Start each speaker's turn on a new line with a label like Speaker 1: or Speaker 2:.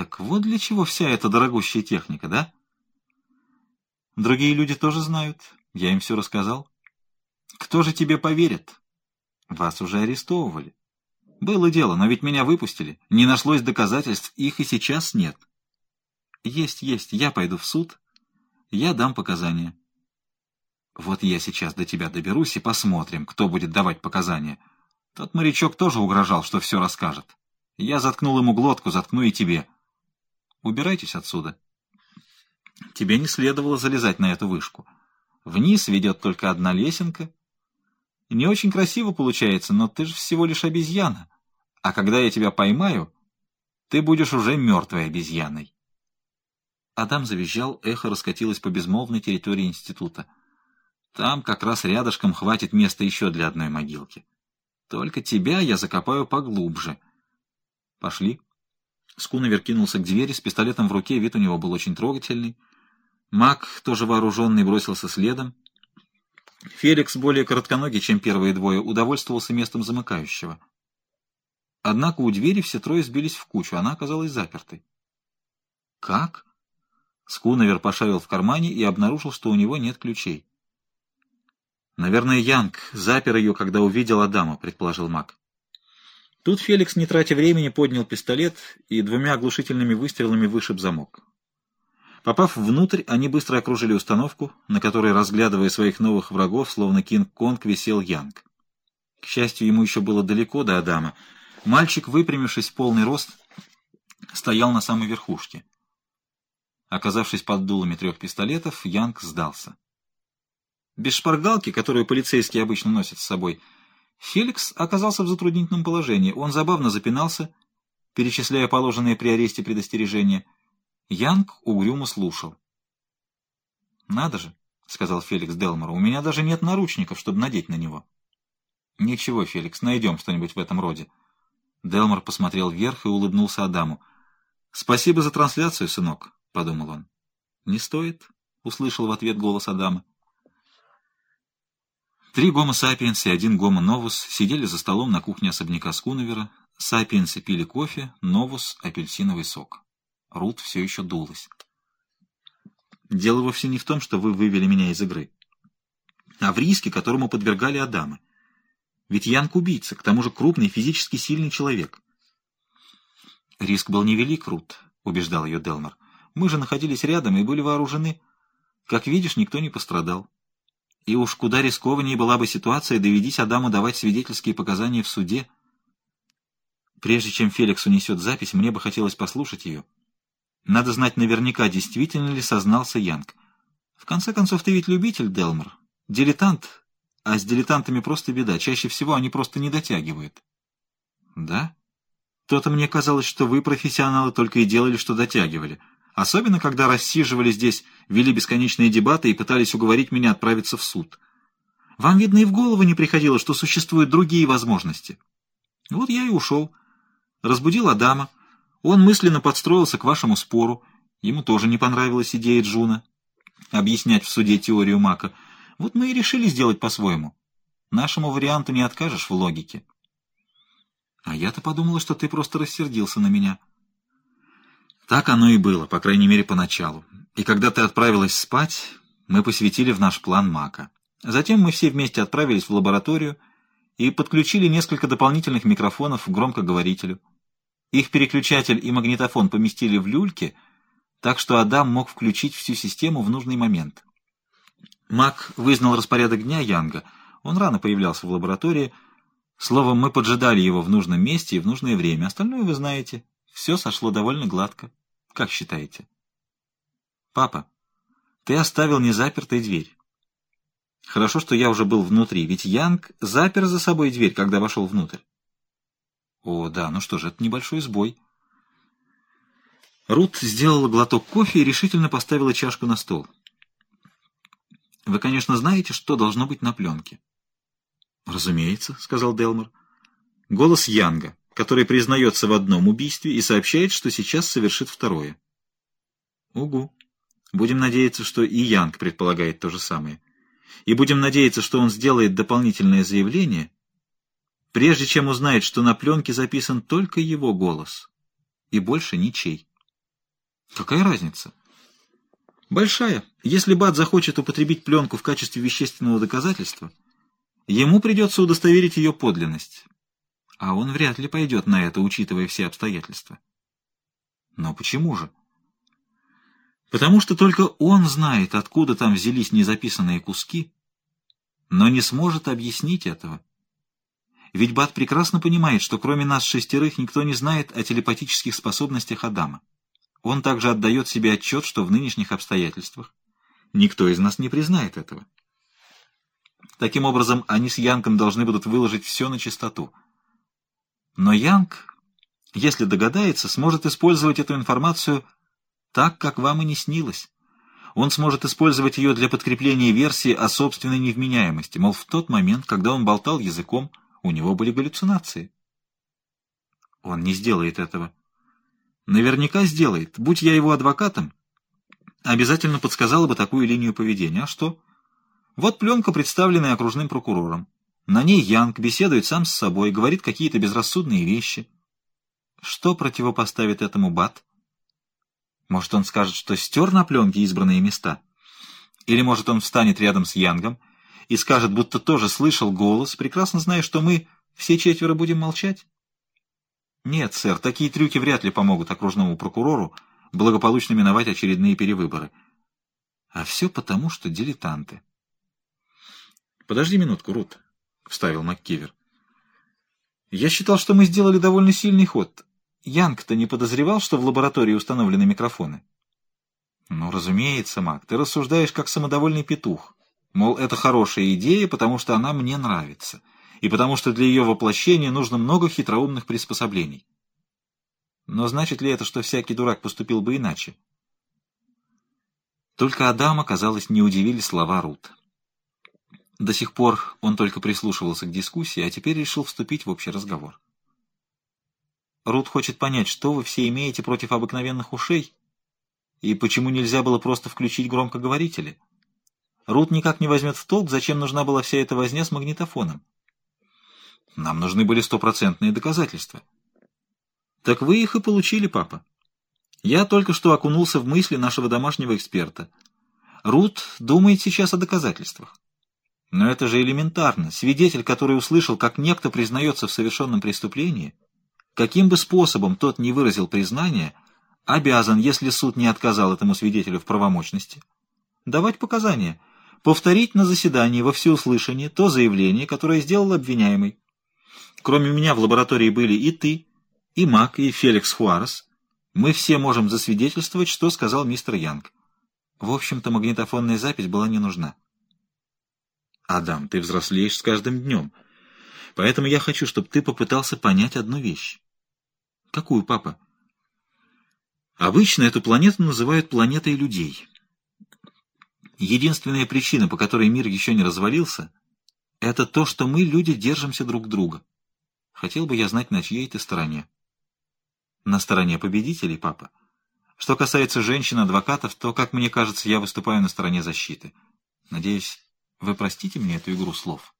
Speaker 1: Так вот для чего вся эта дорогущая техника, да? Другие люди тоже знают. Я им все рассказал. Кто же тебе поверит? Вас уже арестовывали. Было дело, но ведь меня выпустили. Не нашлось доказательств, их и сейчас нет. Есть, есть, я пойду в суд. Я дам показания. Вот я сейчас до тебя доберусь и посмотрим, кто будет давать показания. Тот морячок тоже угрожал, что все расскажет. Я заткнул ему глотку, заткну и тебе. Убирайтесь отсюда. Тебе не следовало залезать на эту вышку. Вниз ведет только одна лесенка. Не очень красиво получается, но ты же всего лишь обезьяна. А когда я тебя поймаю, ты будешь уже мертвой обезьяной. Адам завизжал, эхо раскатилось по безмолвной территории института. Там как раз рядышком хватит места еще для одной могилки. Только тебя я закопаю поглубже. Пошли. Скунавер кинулся к двери с пистолетом в руке, вид у него был очень трогательный. Мак, тоже вооруженный, бросился следом. Феликс, более коротконогий, чем первые двое, удовольствовался местом замыкающего. Однако у двери все трое сбились в кучу, она оказалась запертой. «Как?» Скунавер пошарил в кармане и обнаружил, что у него нет ключей. «Наверное, Янг запер ее, когда увидел Адама», — предположил Мак. Тут Феликс, не тратя времени, поднял пистолет и двумя оглушительными выстрелами вышиб замок. Попав внутрь, они быстро окружили установку, на которой, разглядывая своих новых врагов, словно Кинг-Конг, висел Янг. К счастью, ему еще было далеко до Адама. Мальчик, выпрямившись в полный рост, стоял на самой верхушке. Оказавшись под дулами трех пистолетов, Янг сдался. Без шпаргалки, которую полицейские обычно носят с собой, Феликс оказался в затруднительном положении. Он забавно запинался, перечисляя положенные при аресте предостережения. Янг угрюмо слушал. «Надо же», — сказал Феликс Делмору, — «у меня даже нет наручников, чтобы надеть на него». «Ничего, Феликс, найдем что-нибудь в этом роде». Делмор посмотрел вверх и улыбнулся Адаму. «Спасибо за трансляцию, сынок», — подумал он. «Не стоит», — услышал в ответ голос Адама. Три гомо сапиенс и один гомо новус сидели за столом на кухне особняка Скунавера. Сапиенсы пили кофе, новус — апельсиновый сок. Рут все еще дулась. Дело вовсе не в том, что вы вывели меня из игры, а в риске, которому подвергали Адама. Ведь Янг — убийца, к тому же крупный, физически сильный человек. Риск был невелик, Рут, — убеждал ее Делмор. Мы же находились рядом и были вооружены. Как видишь, никто не пострадал. И уж куда рискованнее была бы ситуация, доведись Адаму давать свидетельские показания в суде. Прежде чем Феликс унесет запись, мне бы хотелось послушать ее. Надо знать наверняка, действительно ли сознался Янг. В конце концов, ты ведь любитель, Делмор. Дилетант. А с дилетантами просто беда. Чаще всего они просто не дотягивают. Да? То-то мне казалось, что вы, профессионалы, только и делали, что дотягивали. Особенно, когда рассиживали здесь, вели бесконечные дебаты и пытались уговорить меня отправиться в суд. Вам, видно, и в голову не приходило, что существуют другие возможности. Вот я и ушел. Разбудил Адама. Он мысленно подстроился к вашему спору. Ему тоже не понравилась идея Джуна объяснять в суде теорию Мака. Вот мы и решили сделать по-своему. Нашему варианту не откажешь в логике. А я-то подумала, что ты просто рассердился на меня. Так оно и было, по крайней мере, поначалу. И когда ты отправилась спать, мы посвятили в наш план Мака. Затем мы все вместе отправились в лабораторию и подключили несколько дополнительных микрофонов к громкоговорителю. Их переключатель и магнитофон поместили в люльке, так что Адам мог включить всю систему в нужный момент. Мак вызнал распорядок дня Янга. Он рано появлялся в лаборатории. Словом, мы поджидали его в нужном месте и в нужное время. Остальное вы знаете. Все сошло довольно гладко. Как считаете? Папа, ты оставил незапертой дверь. Хорошо, что я уже был внутри, ведь Янг запер за собой дверь, когда вошел внутрь. О, да, ну что же, это небольшой сбой. Рут сделала глоток кофе и решительно поставила чашку на стол. Вы, конечно, знаете, что должно быть на пленке. Разумеется, сказал Делмор. Голос Янга который признается в одном убийстве и сообщает, что сейчас совершит второе. Угу. Будем надеяться, что и Янг предполагает то же самое. И будем надеяться, что он сделает дополнительное заявление, прежде чем узнает, что на пленке записан только его голос, и больше ничей. Какая разница? Большая. Если Бат захочет употребить пленку в качестве вещественного доказательства, ему придется удостоверить ее подлинность. А он вряд ли пойдет на это, учитывая все обстоятельства. Но почему же? Потому что только он знает, откуда там взялись незаписанные куски, но не сможет объяснить этого. Ведь Бат прекрасно понимает, что кроме нас шестерых никто не знает о телепатических способностях Адама. Он также отдает себе отчет, что в нынешних обстоятельствах никто из нас не признает этого. Таким образом, они с Янком должны будут выложить все на чистоту. Но Янг, если догадается, сможет использовать эту информацию так, как вам и не снилось. Он сможет использовать ее для подкрепления версии о собственной невменяемости, мол, в тот момент, когда он болтал языком, у него были галлюцинации. Он не сделает этого. Наверняка сделает. Будь я его адвокатом, обязательно подсказала бы такую линию поведения. А что? Вот пленка, представленная окружным прокурором. На ней Янг беседует сам с собой, говорит какие-то безрассудные вещи. Что противопоставит этому Бат? Может, он скажет, что стер на пленке избранные места? Или, может, он встанет рядом с Янгом и скажет, будто тоже слышал голос, прекрасно зная, что мы все четверо будем молчать? Нет, сэр, такие трюки вряд ли помогут окружному прокурору благополучно миновать очередные перевыборы. А все потому, что дилетанты. «Подожди минутку, Рут», — вставил МакКивер. «Я считал, что мы сделали довольно сильный ход. Янг-то не подозревал, что в лаборатории установлены микрофоны?» «Ну, разумеется, Мак, ты рассуждаешь как самодовольный петух. Мол, это хорошая идея, потому что она мне нравится, и потому что для ее воплощения нужно много хитроумных приспособлений. Но значит ли это, что всякий дурак поступил бы иначе? Только Адама, казалось, не удивили слова Рут. До сих пор он только прислушивался к дискуссии, а теперь решил вступить в общий разговор. Рут хочет понять, что вы все имеете против обыкновенных ушей, и почему нельзя было просто включить громкоговорители. Рут никак не возьмет в толк, зачем нужна была вся эта возня с магнитофоном. Нам нужны были стопроцентные доказательства. Так вы их и получили, папа. Я только что окунулся в мысли нашего домашнего эксперта. Рут думает сейчас о доказательствах. Но это же элементарно. Свидетель, который услышал, как некто признается в совершенном преступлении, каким бы способом тот не выразил признание, обязан, если суд не отказал этому свидетелю в правомочности, давать показания – повторить на заседании во всеуслышание то заявление, которое сделал обвиняемый. Кроме меня в лаборатории были и ты, и Мак, и Феликс Хуарес. Мы все можем засвидетельствовать, что сказал мистер Янг. В общем-то, магнитофонная запись была не нужна. Адам, ты взрослеешь с каждым днем. Поэтому я хочу, чтобы ты попытался понять одну вещь. Какую, папа? Обычно эту планету называют планетой людей. Единственная причина, по которой мир еще не развалился, это то, что мы, люди, держимся друг друга. Хотел бы я знать, на чьей ты стороне. На стороне победителей, папа. Что касается женщин-адвокатов, то, как мне кажется, я выступаю на стороне защиты. Надеюсь, вы простите мне эту игру слов.